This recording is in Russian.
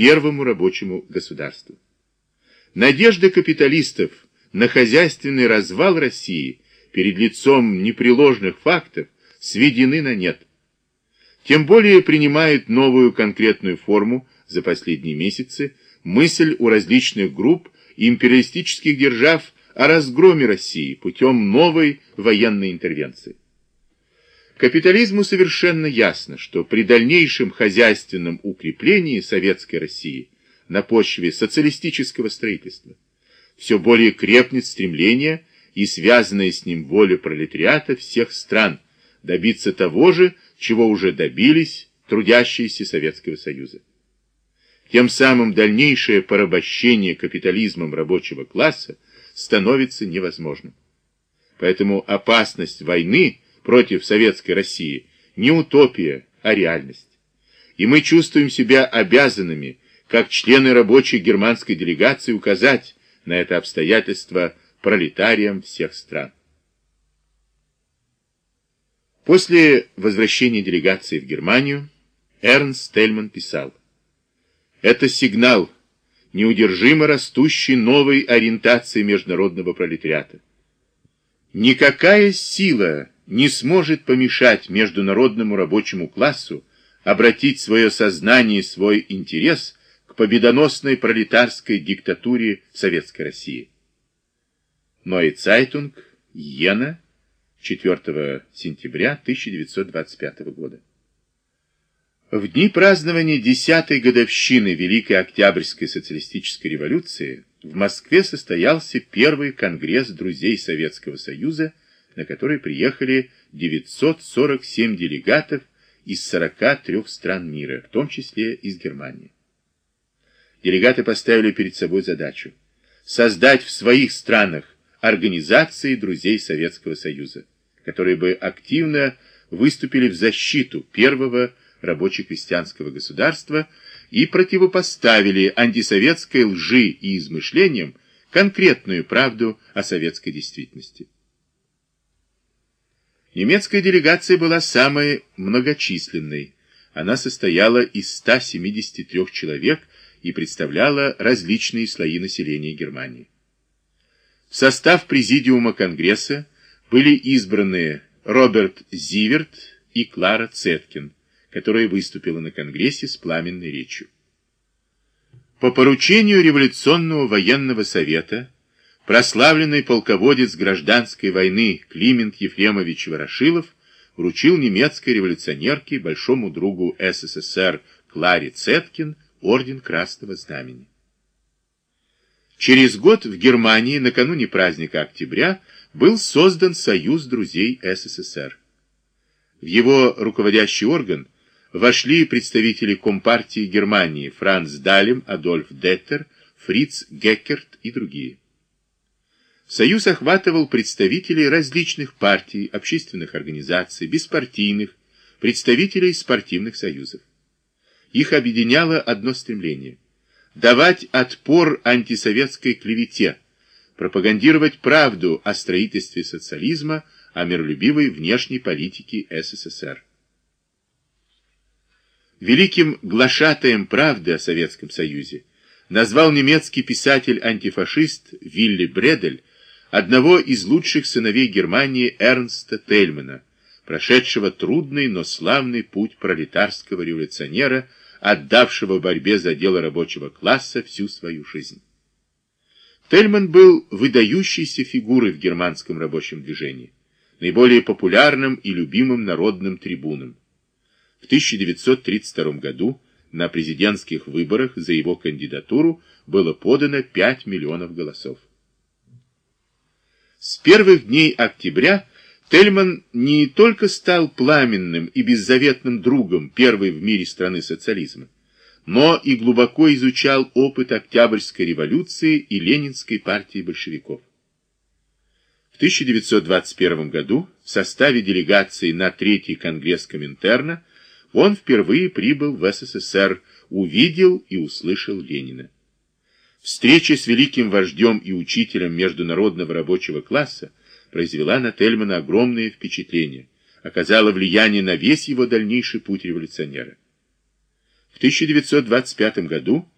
первому рабочему государству. Надежды капиталистов на хозяйственный развал России перед лицом непреложных фактов сведены на нет. Тем более принимает новую конкретную форму за последние месяцы мысль у различных групп империалистических держав о разгроме России путем новой военной интервенции. Капитализму совершенно ясно, что при дальнейшем хозяйственном укреплении Советской России на почве социалистического строительства все более крепнет стремление и связанная с ним воля пролетариата всех стран добиться того же, чего уже добились трудящиеся Советского Союза. Тем самым дальнейшее порабощение капитализмом рабочего класса становится невозможным. Поэтому опасность войны против Советской России не утопия, а реальность. И мы чувствуем себя обязанными, как члены рабочей германской делегации, указать на это обстоятельство пролетариям всех стран. После возвращения делегации в Германию Эрнст Тельман писал, «Это сигнал неудержимо растущей новой ориентации международного пролетариата. Никакая сила не сможет помешать международному рабочему классу обратить свое сознание и свой интерес к победоносной пролетарской диктатуре Советской России. Ной Цайтунг, Йена, 4 сентября 1925 года. В дни празднования десятой годовщины Великой Октябрьской социалистической революции в Москве состоялся первый конгресс друзей Советского Союза, на который приехали 947 делегатов из 43 стран мира, в том числе из Германии. Делегаты поставили перед собой задачу создать в своих странах организации друзей Советского Союза, которые бы активно выступили в защиту первого рабоче-крестьянского государства и противопоставили антисоветской лжи и измышлениям конкретную правду о советской действительности. Немецкая делегация была самой многочисленной. Она состояла из 173 человек и представляла различные слои населения Германии. В состав Президиума Конгресса были избраны Роберт Зиверт и Клара Цеткин, которая выступила на Конгрессе с пламенной речью. По поручению Революционного военного совета прославленный полководец гражданской войны Климент Ефремович Ворошилов вручил немецкой революционерке, большому другу СССР Кларе Цеткин, орден Красного Знамени. Через год в Германии, накануне праздника октября, был создан Союз друзей СССР. В его руководящий орган вошли представители Компартии Германии Франц Далем, Адольф Деттер, Фриц Геккерт и другие. Союз охватывал представителей различных партий, общественных организаций, беспартийных, представителей спортивных союзов. Их объединяло одно стремление – давать отпор антисоветской клевете, пропагандировать правду о строительстве социализма, о миролюбивой внешней политике СССР. Великим глашатаем правды о Советском Союзе назвал немецкий писатель-антифашист Вилли Бредель одного из лучших сыновей Германии Эрнста Тельмана, прошедшего трудный, но славный путь пролетарского революционера, отдавшего борьбе за дело рабочего класса всю свою жизнь. Тельман был выдающейся фигурой в германском рабочем движении, наиболее популярным и любимым народным трибуном. В 1932 году на президентских выборах за его кандидатуру было подано 5 миллионов голосов. С первых дней октября Тельман не только стал пламенным и беззаветным другом первой в мире страны социализма, но и глубоко изучал опыт Октябрьской революции и Ленинской партии большевиков. В 1921 году в составе делегации на Третий Конгресс Коминтерна он впервые прибыл в СССР, увидел и услышал Ленина. Встреча с великим вождем и учителем международного рабочего класса произвела на Тельмана огромное впечатление, оказала влияние на весь его дальнейший путь революционера. В 1925 году